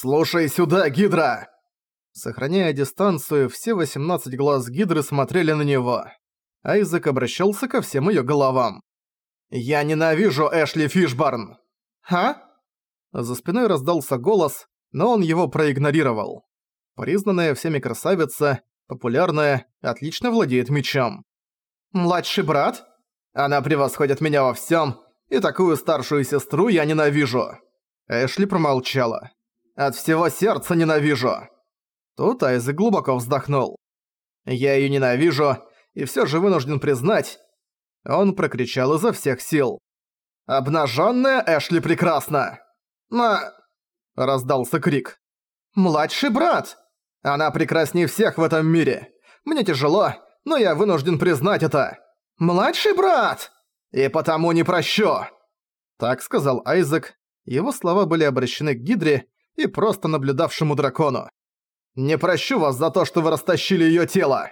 «Слушай сюда, Гидра!» Сохраняя дистанцию, все 18 глаз Гидры смотрели на него. Айзек обращался ко всем её головам. «Я ненавижу Эшли Фишбарн!» «А?» За спиной раздался голос, но он его проигнорировал. Признанная всеми красавица, популярная, отлично владеет мечом. «Младший брат? Она превосходит меня во всем, и такую старшую сестру я ненавижу!» Эшли промолчала. «От всего сердца ненавижу!» Тут Айзек глубоко вздохнул. «Я её ненавижу, и всё же вынужден признать...» Он прокричал изо всех сил. «Обнажённая Эшли прекрасна!» «На...» — раздался крик. «Младший брат! Она прекраснее всех в этом мире! Мне тяжело, но я вынужден признать это! Младший брат! И потому не прощу!» Так сказал Айзек. Его слова были обращены к Гидре и просто наблюдавшему дракону. «Не прощу вас за то, что вы растащили её тело!»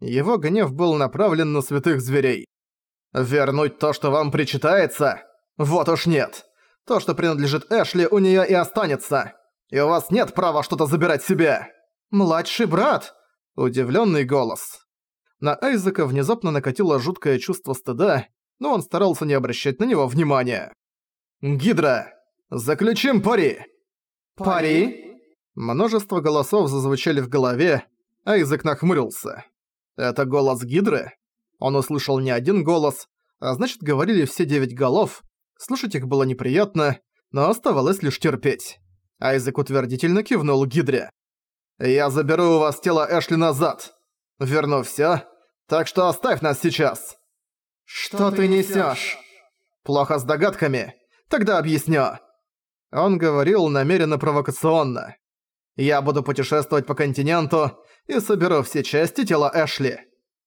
Его гнев был направлен на святых зверей. Вернуть то, что вам причитается? Вот уж нет. То, что принадлежит Эшли, у неё и останется. И у вас нет права что-то забирать себе. Младший брат! Удивлённый голос. На Айзека внезапно накатило жуткое чувство стыда, но он старался не обращать на него внимания. «Гидра! Заключим пари!» «Пари?» Множество голосов зазвучали в голове, Айзек нахмурился. «Это голос Гидры?» Он услышал не один голос, а значит говорили все девять голов. Слушать их было неприятно, но оставалось лишь терпеть. Айзек утвердительно кивнул Гидре. «Я заберу у вас тело Эшли назад. Верну всё, так что оставь нас сейчас». «Что ты несёшь?» «Плохо с догадками. Тогда объясню». Он говорил намеренно провокационно. «Я буду путешествовать по континенту и соберу все части тела Эшли.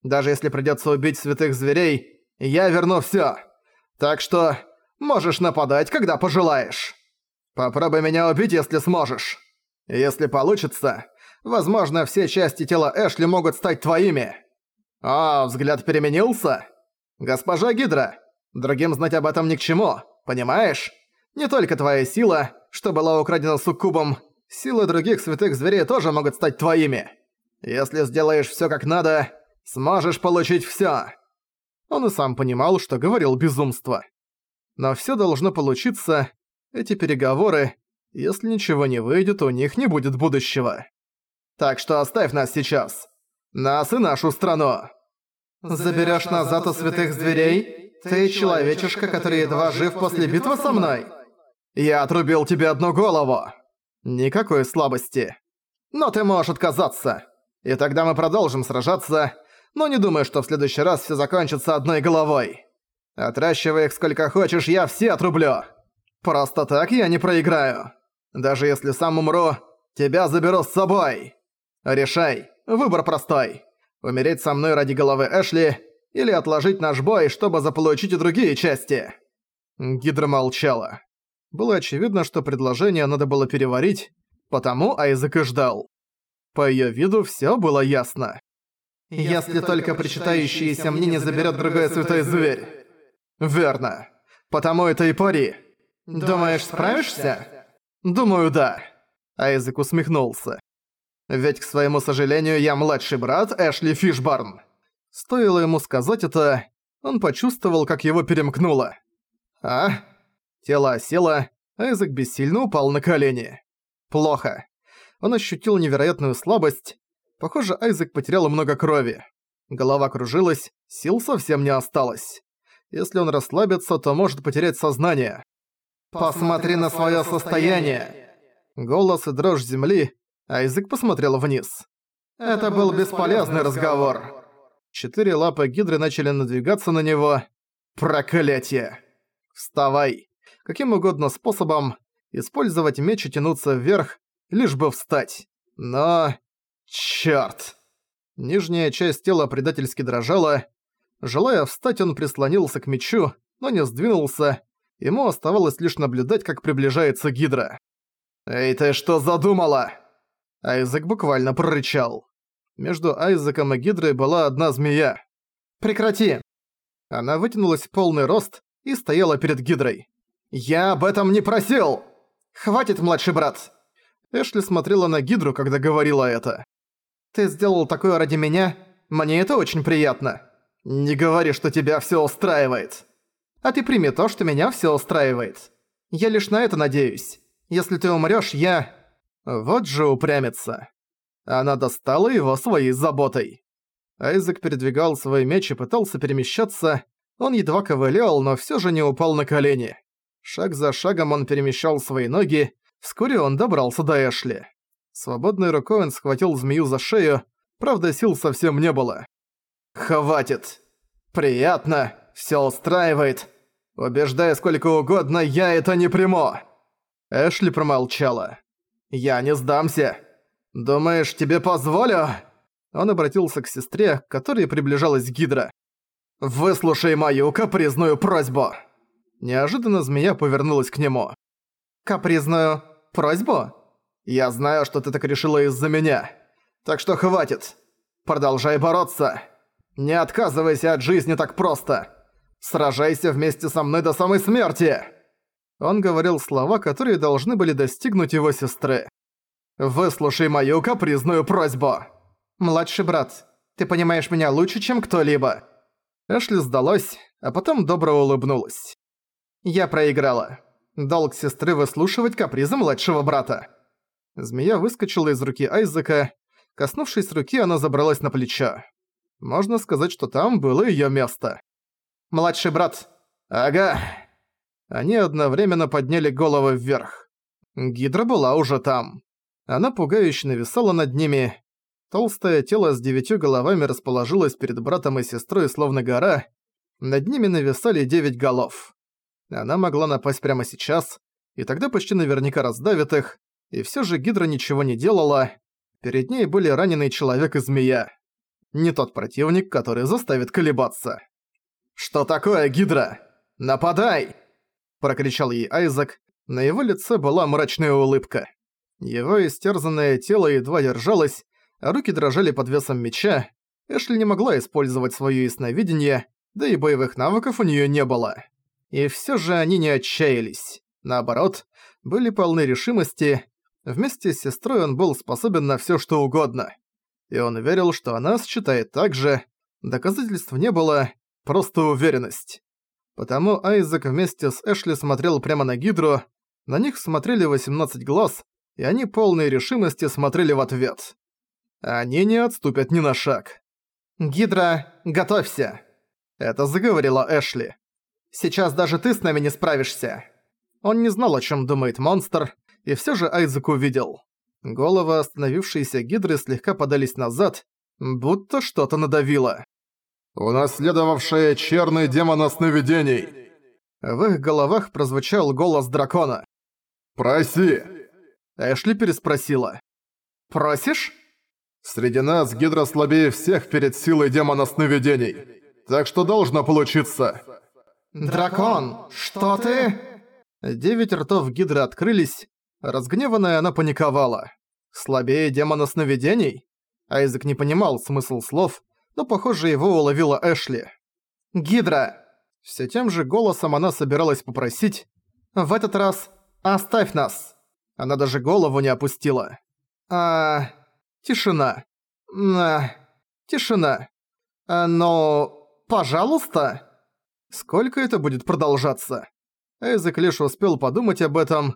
Даже если придётся убить святых зверей, я верну всё. Так что можешь нападать, когда пожелаешь. Попробуй меня убить, если сможешь. Если получится, возможно, все части тела Эшли могут стать твоими. А, взгляд переменился? Госпожа Гидра, другим знать об этом ни к чему, понимаешь? Не только твоя сила, что была украдена суккубом, силы других святых зверей тоже могут стать твоими. Если сделаешь всё как надо, Сможешь получить всё!» Он и сам понимал, что говорил безумство. Но всё должно получиться, эти переговоры, если ничего не выйдет, у них не будет будущего. Так что оставь нас сейчас. Нас и нашу страну. Заберёшь назад у святых зверей? Ты человечишка, который едва жив после битвы со мной? Я отрубил тебе одну голову. Никакой слабости. Но ты можешь отказаться. И тогда мы продолжим сражаться, но не думаю, что в следующий раз все закончится одной головой. Отращивай их сколько хочешь, я все отрублю. Просто так я не проиграю. Даже если сам умру, тебя заберу с собой. Решай, выбор простой. Умереть со мной ради головы Эшли или отложить наш бой, чтобы заполучить и другие части. Гидра молчала. Было очевидно, что предложение надо было переварить, потому Айзек и ждал. По её виду всё было ясно. Если только причитающиеся мне не заберет другой святой зверь. Верно. Потому это и пари. Думаешь, справишься? Думаю, да. Айзек усмехнулся. Ведь, к своему сожалению, я младший брат Эшли Фишбарн. Стоило ему сказать это, он почувствовал, как его перемкнуло. А? Тело осело, Айзек бессильно упал на колени. Плохо. Он ощутил невероятную слабость, Похоже, Айзек потерял много крови. Голова кружилась, сил совсем не осталось. Если он расслабится, то может потерять сознание. «Посмотри на своё состояние!» Голос и дрожь земли, Айзек посмотрел вниз. «Это был бесполезный разговор». Четыре лапы Гидры начали надвигаться на него. «Проклятие!» «Вставай!» Каким угодно способом использовать меч и тянуться вверх, лишь бы встать. Но... Чёрт! Нижняя часть тела предательски дрожала. Желая встать, он прислонился к мечу, но не сдвинулся. Ему оставалось лишь наблюдать, как приближается Гидра. «Эй, ты что задумала?» Айзек буквально прорычал. Между Айзеком и Гидрой была одна змея. «Прекрати!» Она вытянулась в полный рост и стояла перед Гидрой. «Я об этом не просил!» «Хватит, младший брат!» Эшли смотрела на Гидру, когда говорила это. «Ты сделал такое ради меня? Мне это очень приятно. Не говори, что тебя всё устраивает. А ты прими то, что меня всё устраивает. Я лишь на это надеюсь. Если ты умрёшь, я...» Вот же упрямится. Она достала его своей заботой. Айзек передвигал свой меч и пытался перемещаться. Он едва ковылял, но всё же не упал на колени. Шаг за шагом он перемещал свои ноги. Вскоре он добрался до Эшли. Свободной рукой он схватил змею за шею, правда сил совсем не было. «Хватит! Приятно, всё устраивает. Убеждай сколько угодно, я это не приму!» Эшли промолчала. «Я не сдамся. Думаешь, тебе позволю?» Он обратился к сестре, к которой приближалась Гидра. «Выслушай мою капризную просьбу!» Неожиданно змея повернулась к нему. «Капризную просьбу?» «Я знаю, что ты так решила из-за меня. Так что хватит. Продолжай бороться. Не отказывайся от жизни так просто. Сражайся вместе со мной до самой смерти!» Он говорил слова, которые должны были достигнуть его сестры. «Выслушай мою капризную просьбу!» «Младший брат, ты понимаешь меня лучше, чем кто-либо!» Эшли сдалась, а потом добро улыбнулась. «Я проиграла. Долг сестры выслушивать капризы младшего брата». Змея выскочила из руки Айзека. Коснувшись руки, она забралась на плечо. Можно сказать, что там было её место. «Младший брат». «Ага». Они одновременно подняли головы вверх. Гидра была уже там. Она пугающе нависала над ними. Толстое тело с девятью головами расположилось перед братом и сестрой, словно гора. Над ними нависали девять голов. Она могла напасть прямо сейчас, и тогда почти наверняка раздавит их, и всё же Гидра ничего не делала. Перед ней были раненый человек и змея. Не тот противник, который заставит колебаться. «Что такое, Гидра? Нападай!» Прокричал ей Айзек. На его лице была мрачная улыбка. Его истерзанное тело едва держалось, а руки дрожали под весом меча. Эшли не могла использовать своё ясновидение, да и боевых навыков у неё не было. И всё же они не отчаялись. Наоборот, были полны решимости. Вместе с сестрой он был способен на всё что угодно. И он верил, что она считает так же. Доказательств не было, просто уверенность. Потому Айзек вместе с Эшли смотрел прямо на Гидру, на них смотрели 18 глаз, и они полной решимости смотрели в ответ. Они не отступят ни на шаг. «Гидра, готовься!» Это заговорила Эшли. «Сейчас даже ты с нами не справишься!» Он не знал, о чем думает монстр, и все же Айзек увидел. Головы остановившейся гидры слегка подались назад, будто что-то надавило. «Унаследовавшая черный демона сновидений!» В их головах прозвучал голос дракона. «Проси!» Эшли переспросила. «Просишь?» «Среди нас гидра слабее всех перед силой демона сновидений, так что должно получиться!» «Дракон, что ты?» Девять ртов гидры открылись. Разгневанная она паниковала. Слабее демона сновидений? Айзек не понимал смысл слов, но, похоже, его уловила Эшли. «Гидра!» Все тем же голосом она собиралась попросить. «В этот раз оставь нас!» Она даже голову не опустила. «А... тишина. А... тишина. А, но... пожалуйста!» Сколько это будет продолжаться? Эйзек лишь успел подумать об этом.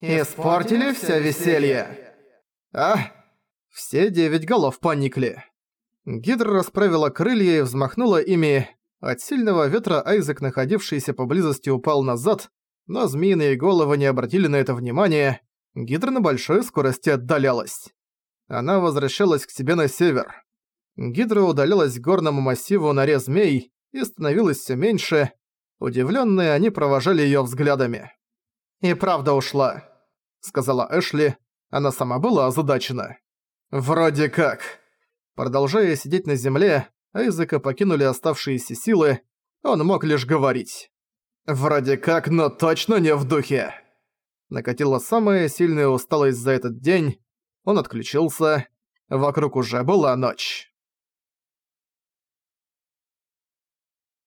«Испортили все веселье!» «А!» Все девять голов поникли. Гидра расправила крылья и взмахнула ими. От сильного ветра Айзек, находившийся поблизости, упал назад, но змеиные головы не обратили на это внимания. Гидра на большой скорости отдалялась. Она возвращалась к себе на север. Гидра удалялась к горному массиву на змей и становилась все меньше, Удивленные они провожали ее взглядами. «И правда ушла», — сказала Эшли. Она сама была озадачена. «Вроде как». Продолжая сидеть на земле, Айзека покинули оставшиеся силы, он мог лишь говорить. «Вроде как, но точно не в духе». Накатила самая сильная усталость за этот день, он отключился, вокруг уже была ночь.